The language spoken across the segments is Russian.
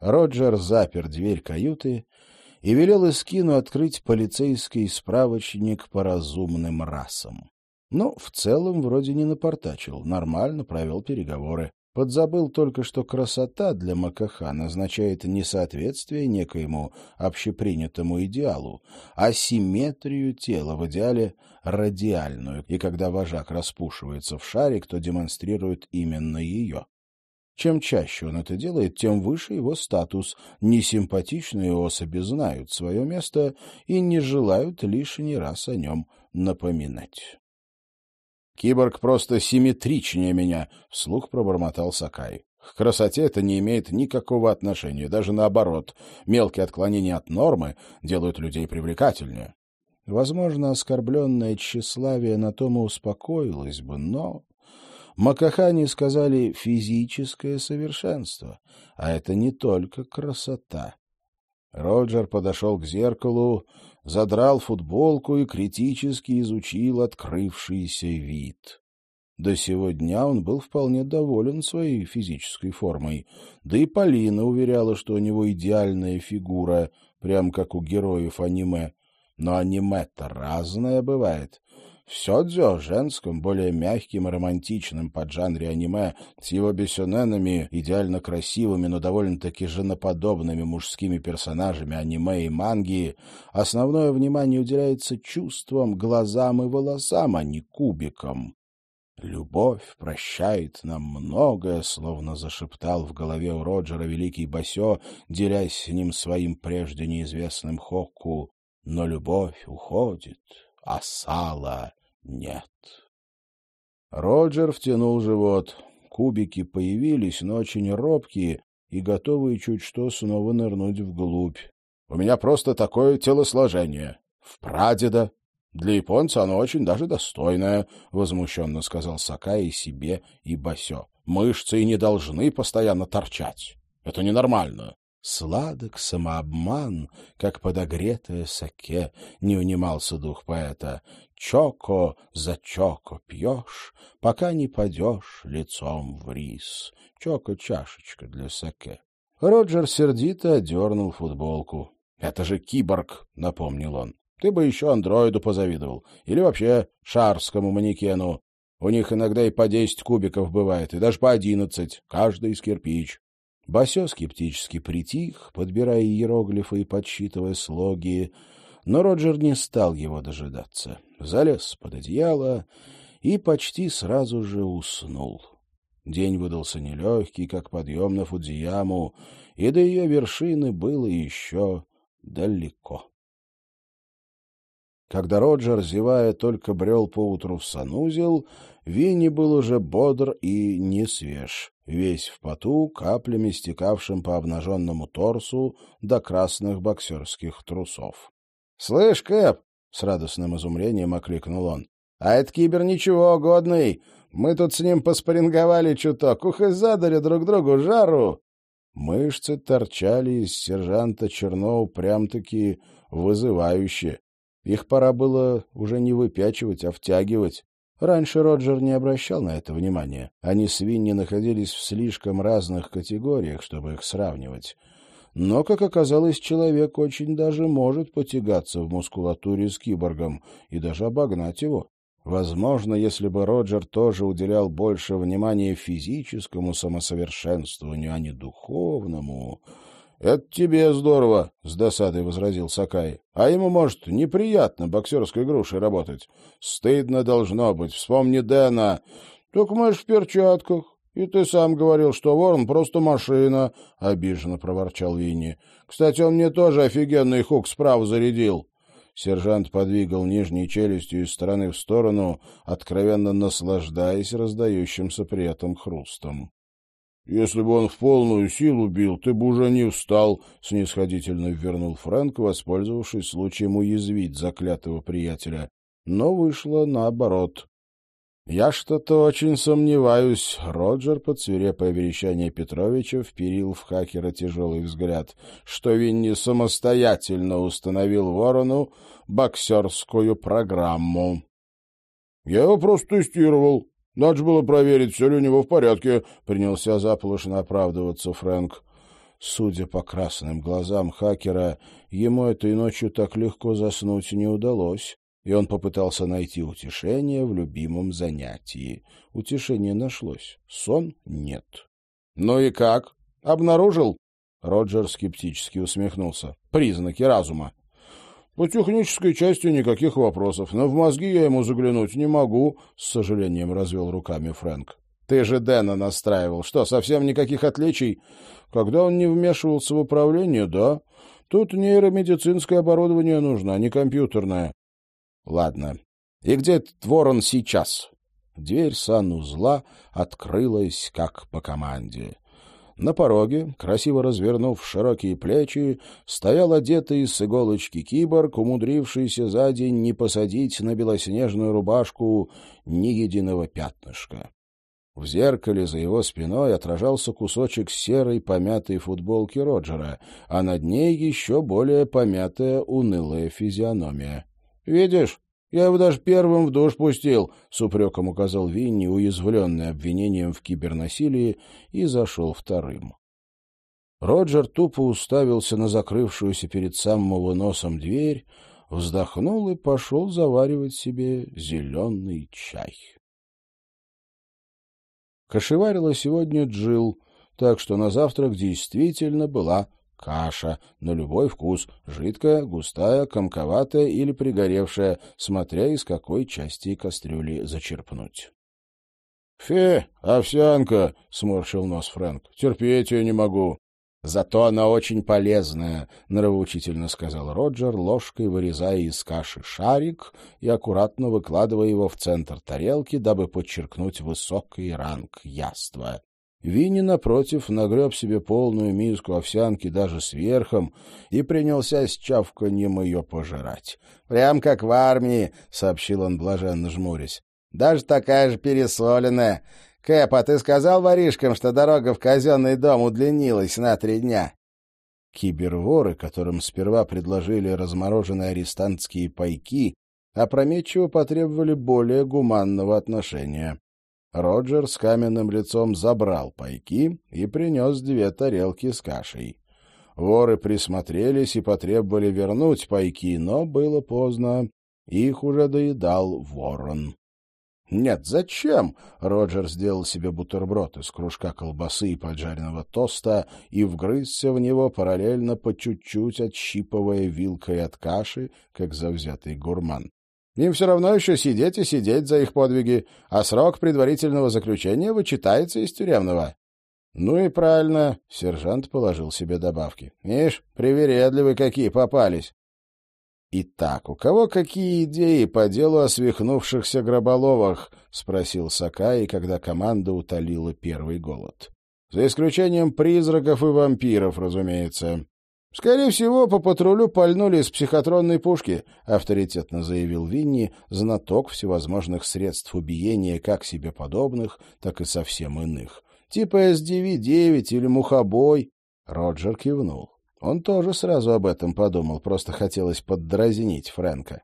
Роджер запер дверь каюты и велел Искину открыть полицейский справочник по разумным расам. Но в целом вроде не напортачил, нормально провел переговоры. Подзабыл только, что красота для Макаха назначает не соответствие некоему общепринятому идеалу, а симметрию тела, в идеале радиальную, и когда вожак распушивается в шарик, то демонстрирует именно ее. Чем чаще он это делает, тем выше его статус. Несимпатичные особи знают свое место и не желают лишний раз о нем напоминать. «Киборг просто симметричнее меня», — вслух пробормотал Сакай. К красоте это не имеет никакого отношения, даже наоборот. Мелкие отклонения от нормы делают людей привлекательнее. Возможно, оскорбленное тщеславие на том и успокоилось бы, но... Макахани сказали «физическое совершенство», а это не только красота. Роджер подошел к зеркалу, задрал футболку и критически изучил открывшийся вид. До сего дня он был вполне доволен своей физической формой, да и Полина уверяла, что у него идеальная фигура, прям как у героев аниме. Но аниме-то разное бывает. Все дзё женском, более мягким и романтичным под жанре аниме, с его бесюненами, идеально красивыми, но довольно-таки женоподобными мужскими персонажами аниме и манги, основное внимание уделяется чувствам, глазам и волосам, а не кубикам. «Любовь прощает нам многое», — словно зашептал в голове у Роджера великий Басё, делясь с ним своим прежде неизвестным Хокку. «Но любовь уходит, а сало нет. Роджер втянул живот. Кубики появились, но очень робкие и готовые чуть что снова нырнуть вглубь. — У меня просто такое телосложение. В прадеда. Для японца оно очень даже достойное, — возмущенно сказал Сакай и себе, и Басё. — Мышцы и не должны постоянно торчать. Это ненормально. Сладок самообман, как подогретое саке, не унимался дух поэта. Чоко за чоко пьешь, пока не падешь лицом в рис. Чоко — чашечка для саке. Роджер сердито одернул футболку. — Это же киборг, — напомнил он. — Ты бы еще андроиду позавидовал. Или вообще шарскому манекену. У них иногда и по десять кубиков бывает, и даже по одиннадцать, каждый из кирпич. Басё скептически притих, подбирая иероглифы и подсчитывая слоги, но Роджер не стал его дожидаться. Залез под одеяло и почти сразу же уснул. День выдался нелегкий, как подъем на Фудзияму, и до ее вершины было еще далеко. Когда Роджер, зевая, только брел поутру в санузел, Винни был уже бодр и не свеж весь в поту, каплями стекавшим по обнаженному торсу до красных боксерских трусов. — Слышь, Кэп! — с радостным изумлением окликнул он. — А это кибер ничего, годный. Мы тут с ним поспоринговали чуток, ух и задали друг другу жару. Мышцы торчали из сержанта Чернов прям-таки вызывающе. Их пора было уже не выпячивать, а втягивать. Раньше Роджер не обращал на это внимания. Они с Винни находились в слишком разных категориях, чтобы их сравнивать. Но, как оказалось, человек очень даже может потягаться в мускулатуре с киборгом и даже обогнать его. Возможно, если бы Роджер тоже уделял больше внимания физическому самосовершенствованию, а не духовному, — Это тебе здорово, — с досадой возразил Сакай. — А ему, может, неприятно боксерской грушей работать. Стыдно должно быть. Вспомни Дэна. Только мы ж в перчатках. И ты сам говорил, что ворон просто машина, — обиженно проворчал Винни. — Кстати, он мне тоже офигенный хук справа зарядил. Сержант подвигал нижней челюстью из стороны в сторону, откровенно наслаждаясь раздающимся при этом хрустом. Если бы он в полную силу бил, ты бы уже не встал, — снисходительно вернул Фрэнк, воспользовавшись случаем уязвить заклятого приятеля. Но вышло наоборот. «Я что-то очень сомневаюсь», — Роджер под свирепое верещание Петровича вперил в хакера тяжелый взгляд, что Винни самостоятельно установил ворону боксерскую программу. «Я его просто тестировал», надо же было проверить, все ли у него в порядке, — принялся заполошно оправдываться Фрэнк. Судя по красным глазам хакера, ему этой ночью так легко заснуть не удалось, и он попытался найти утешение в любимом занятии. Утешение нашлось, сон нет. — Ну и как? Обнаружил? Роджер скептически усмехнулся. — Признаки разума. — По технической части никаких вопросов, но в мозги я ему заглянуть не могу, — с сожалением развел руками Фрэнк. Ты же Дэна настраивал. Что, совсем никаких отличий? Когда он не вмешивался в управление, да. Тут нейромедицинское оборудование нужно, а не компьютерное. Ладно. И где этот ворон сейчас? Дверь санузла открылась, как по команде. На пороге, красиво развернув широкие плечи, стоял одетый с иголочки киборг, умудрившийся за день не посадить на белоснежную рубашку ни единого пятнышка. В зеркале за его спиной отражался кусочек серой помятой футболки Роджера, а над ней еще более помятая унылая физиономия. «Видишь, я его даже первым в душ пустил», — с упреком указал Винни, уязвленный обвинением в кибернасилии, и зашел вторым. Роджер тупо уставился на закрывшуюся перед самым его носом дверь, вздохнул и пошел заваривать себе зеленый чай. Кошеварила сегодня Джил, так что на завтрак действительно была каша на любой вкус, жидкая, густая, комковатая или пригоревшая, смотря из какой части кастрюли зачерпнуть. — Фе, овсянка! — сморщил нос Фрэнк. — Терпеть ее не могу. Зато она очень полезная, — нравоучительно сказал Роджер, ложкой вырезая из каши шарик и аккуратно выкладывая его в центр тарелки, дабы подчеркнуть высокий ранг яства. Винни, напротив, нагреб себе полную миску овсянки даже сверхом и принялся с чавканьем ее пожирать. — Прям как в армии, — сообщил он, блаженно жмурясь. — Даже такая же пересоленная. «Кэп, а ты сказал воришкам, что дорога в казенный дом удлинилась на три дня?» Киберворы, которым сперва предложили размороженные арестантские пайки, опрометчиво потребовали более гуманного отношения. Роджер с каменным лицом забрал пайки и принес две тарелки с кашей. Воры присмотрелись и потребовали вернуть пайки, но было поздно. Их уже доедал ворон. «Нет, зачем?» — Роджер сделал себе бутерброд из кружка колбасы и поджаренного тоста и вгрызся в него, параллельно по чуть-чуть отщипывая вилкой от каши, как завзятый гурман. «Им все равно еще сидеть и сидеть за их подвиги, а срок предварительного заключения вычитается из тюремного». «Ну и правильно», — сержант положил себе добавки. «Ишь, привередливые какие попались. «Итак, у кого какие идеи по делу о свихнувшихся гроболовах?» — спросил Сакай, когда команда утолила первый голод. «За исключением призраков и вампиров, разумеется». «Скорее всего, по патрулю пальнули из психотронной пушки», — авторитетно заявил Винни, знаток всевозможных средств убиения как себе подобных, так и совсем иных. «Типа СДВ-9 или мухобой». Роджер кивнул. Он тоже сразу об этом подумал, просто хотелось поддразнить Фрэнка.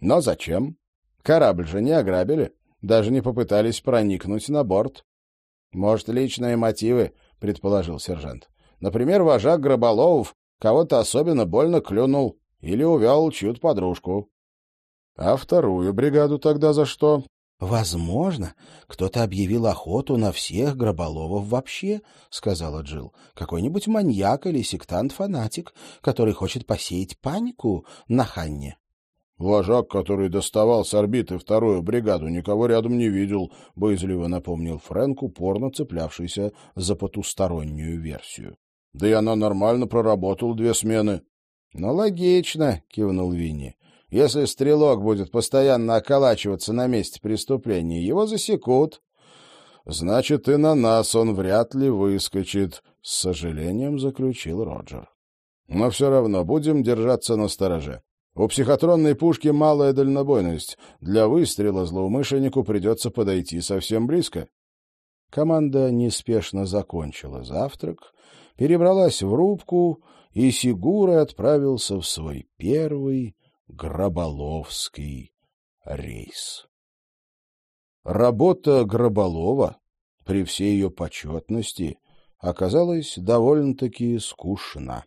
Но зачем? Корабль же не ограбили, даже не попытались проникнуть на борт. Может, личные мотивы, предположил сержант. Например, вожак Гроболовов кого-то особенно больно клюнул или увял чью-то подружку. А вторую бригаду тогда за что? — Возможно, кто-то объявил охоту на всех гроболовов вообще, — сказала Джил. Какой-нибудь маньяк или сектант-фанатик, который хочет посеять панику на Ханне. — Вожак, который доставал с орбиты вторую бригаду, никого рядом не видел, — боязливо напомнил Фрэнк, упорно цеплявшийся за потустороннюю версию. — Да и она нормально проработала две смены. — Ну, логично, — кивнул Винни. Если стрелок будет постоянно околачиваться на месте преступления, его засекут. Значит, и на нас он вряд ли выскочит, — с сожалением заключил Роджер. Но все равно будем держаться на стороже. У психотронной пушки малая дальнобойность. Для выстрела злоумышленнику придется подойти совсем близко. Команда неспешно закончила завтрак, перебралась в рубку, и Сигура отправился в свой первый Гроболовский рейс. Работа Гроболова, при всей ее почетности, оказалась довольно-таки скучна.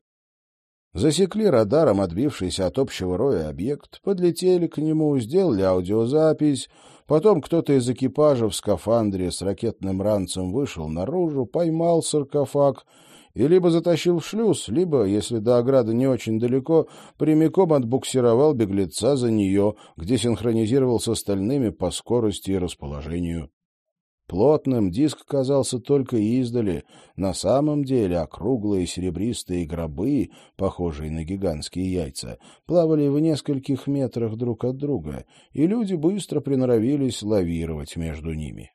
Засекли радаром отбившийся от общего роя объект, подлетели к нему, сделали аудиозапись, потом кто-то из экипажа в скафандре с ракетным ранцем вышел наружу, поймал саркофаг и либо затащил в шлюз, либо, если до ограды не очень далеко, прямиком отбуксировал беглеца за нее, где синхронизировал с остальными по скорости и расположению. Плотным диск казался только издали. На самом деле округлые серебристые гробы, похожие на гигантские яйца, плавали в нескольких метрах друг от друга, и люди быстро приноровились лавировать между ними.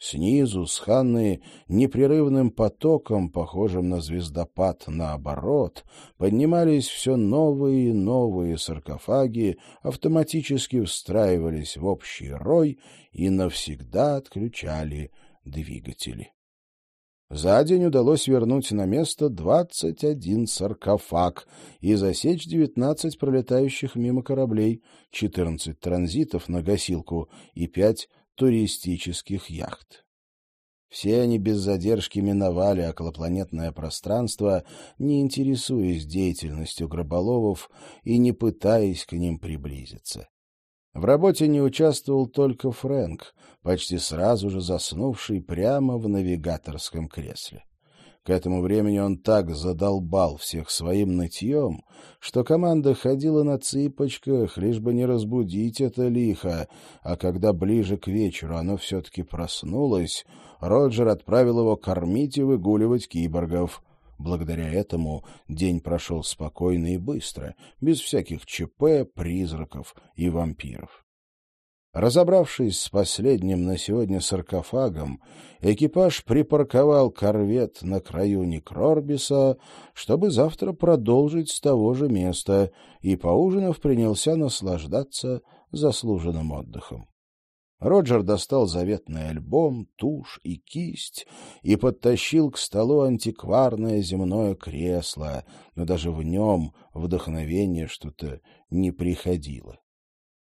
Снизу, с Ханны, непрерывным потоком, похожим на звездопад наоборот, поднимались все новые и новые саркофаги, автоматически встраивались в общий рой и навсегда отключали двигатели. За день удалось вернуть на место двадцать один саркофаг и засечь девятнадцать пролетающих мимо кораблей, четырнадцать транзитов на гасилку и пять туристических яхт. Все они без задержки миновали околопланетное пространство, не интересуясь деятельностью гроболовов и не пытаясь к ним приблизиться. В работе не участвовал только Фрэнк, почти сразу же заснувший прямо в навигаторском кресле. К этому времени он так задолбал всех своим нытьем, что команда ходила на цыпочках, лишь бы не разбудить это лихо, а когда ближе к вечеру оно все-таки проснулось, Роджер отправил его кормить и выгуливать киборгов. Благодаря этому день прошел спокойно и быстро, без всяких ЧП, призраков и вампиров. Разобравшись с последним на сегодня саркофагом, экипаж припарковал корвет на краю Некрорбиса, чтобы завтра продолжить с того же места, и, поужинав, принялся наслаждаться заслуженным отдыхом. Роджер достал заветный альбом, тушь и кисть и подтащил к столу антикварное земное кресло, но даже в нем вдохновение что-то не приходило.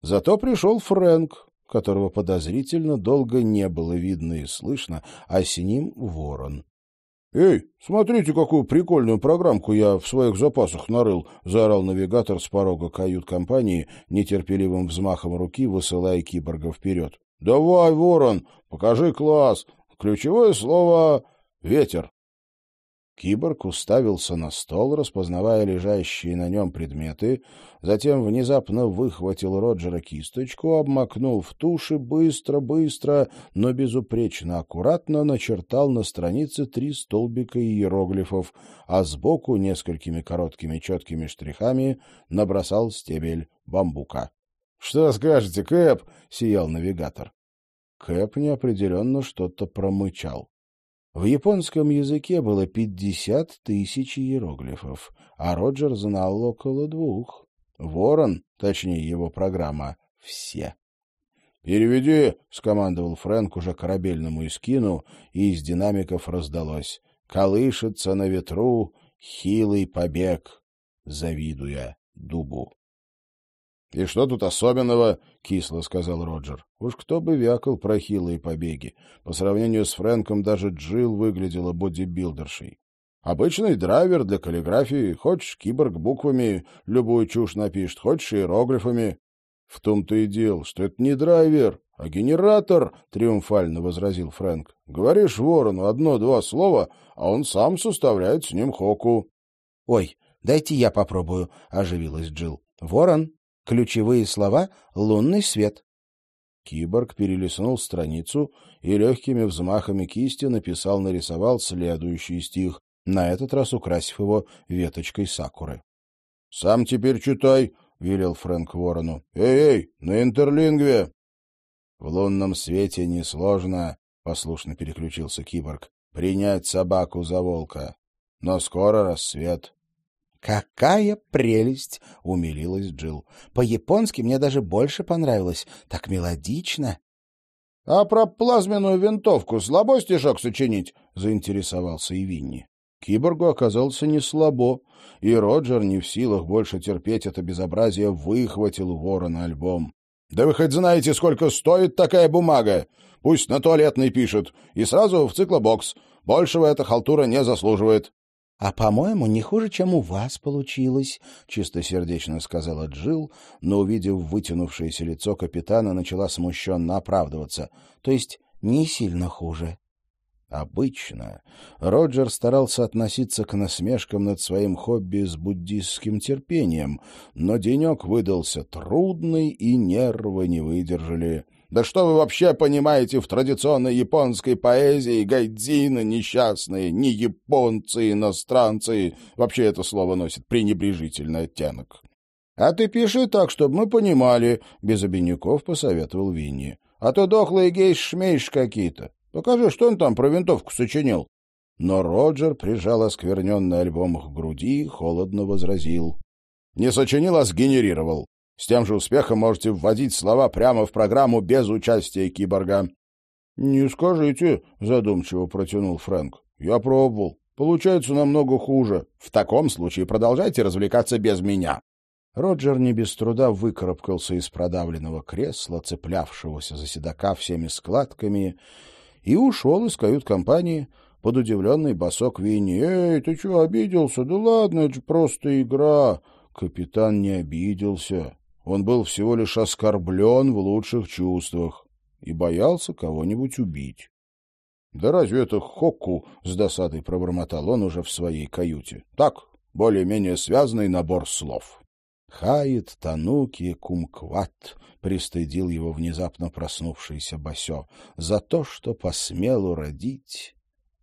Зато пришел Фрэнк, которого подозрительно долго не было видно и слышно, а с ним ворон. — Эй, смотрите, какую прикольную программку я в своих запасах нарыл! — заорал навигатор с порога кают-компании, нетерпеливым взмахом руки высылая киборга вперед. — Давай, ворон, покажи класс! Ключевое слово — ветер. Киборг уставился на стол, распознавая лежащие на нем предметы, затем внезапно выхватил Роджера кисточку, обмакнул в тушь и быстро-быстро, но безупречно аккуратно начертал на странице три столбика иероглифов, а сбоку несколькими короткими четкими штрихами набросал стебель бамбука. — Что скажете, Кэп? — сиял навигатор. Кэп неопределенно что-то промычал. В японском языке было пятьдесят тысяч иероглифов, а Роджер знал около двух. Ворон, точнее его программа, все. «Переведи!» — скомандовал Фрэнк уже корабельному искину, и из динамиков раздалось. «Колышется на ветру хилый побег, завидуя дубу». «И что тут особенного?» — кисло сказал Роджер. Уж кто бы вякал про хилые побеги. По сравнению с Фрэнком даже Джилл выглядела бодибилдершей. Обычный драйвер для каллиграфии. Хочешь киборг буквами любую чушь напишет, хочешь иероглифами. В том-то и дело, что это не драйвер, а генератор, — триумфально возразил Фрэнк. Говоришь ворону одно-два слова, а он сам составляет с ним хоку. — Ой, дайте я попробую, — оживилась Джилл. Ворон, Ключевые слова — лунный свет. Киборг перелистнул страницу и легкими взмахами кисти написал-нарисовал следующий стих, на этот раз украсив его веточкой сакуры. — Сам теперь читай, — велел Фрэнк Ворону. — Эй-эй, на интерлингве! — В лунном свете несложно, — послушно переключился киборг, — принять собаку за волка. Но скоро рассвет. «Какая прелесть!» — умилилась Джилл. «По-японски мне даже больше понравилось. Так мелодично». «А про плазменную винтовку слабо стишок сочинить?» — заинтересовался и Винни. Киборгу оказался не слабо, и Роджер, не в силах больше терпеть это безобразие, выхватил ворона альбом. «Да вы хоть знаете, сколько стоит такая бумага? Пусть на туалетный пишет, и сразу в циклобокс. Большего эта халтура не заслуживает. — А, по-моему, не хуже, чем у вас получилось, — чистосердечно сказала Джил, но, увидев вытянувшееся лицо капитана, начала смущенно оправдываться. — То есть не сильно хуже. Обычно Роджер старался относиться к насмешкам над своим хобби с буддистским терпением, но денек выдался трудный, и нервы не выдержали. «Да что вы вообще понимаете в традиционной японской поэзии? Гайдзины несчастные, не японцы, иностранцы!» Вообще это слово носит пренебрежительный оттенок. «А ты пиши так, чтобы мы понимали», — без обиняков посоветовал Винни. «А то дохлые гейш-шмейш какие-то. Покажи, что он там про винтовку сочинил. Но Роджер прижал оскверненный альбом к груди и холодно возразил. — Не сочинил, а сгенерировал. С тем же успехом можете вводить слова прямо в программу без участия киборга. — Не скажите, — задумчиво протянул Фрэнк. — Я пробовал. Получается намного хуже. В таком случае продолжайте развлекаться без меня. Роджер не без труда выкарабкался из продавленного кресла, цеплявшегося за седока всеми складками, и ушел из кают-компании под удивленный босок Винни. «Эй, ты что, обиделся? Да ладно, это же просто игра!» Капитан не обиделся. Он был всего лишь оскорблен в лучших чувствах и боялся кого-нибудь убить. «Да разве это Хокку?» — с досадой пробормотал он уже в своей каюте. «Так, более-менее связанный набор слов». Хаит, Тануки, Кумкват пристыдил его внезапно проснувшийся Басё за то, что посмел уродить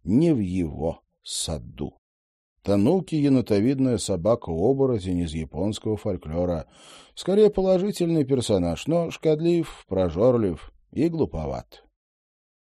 не в его саду. Тануки — енотовидная собака-оборотень из японского фольклора. Скорее положительный персонаж, но шкодлив, прожорлив и глуповат.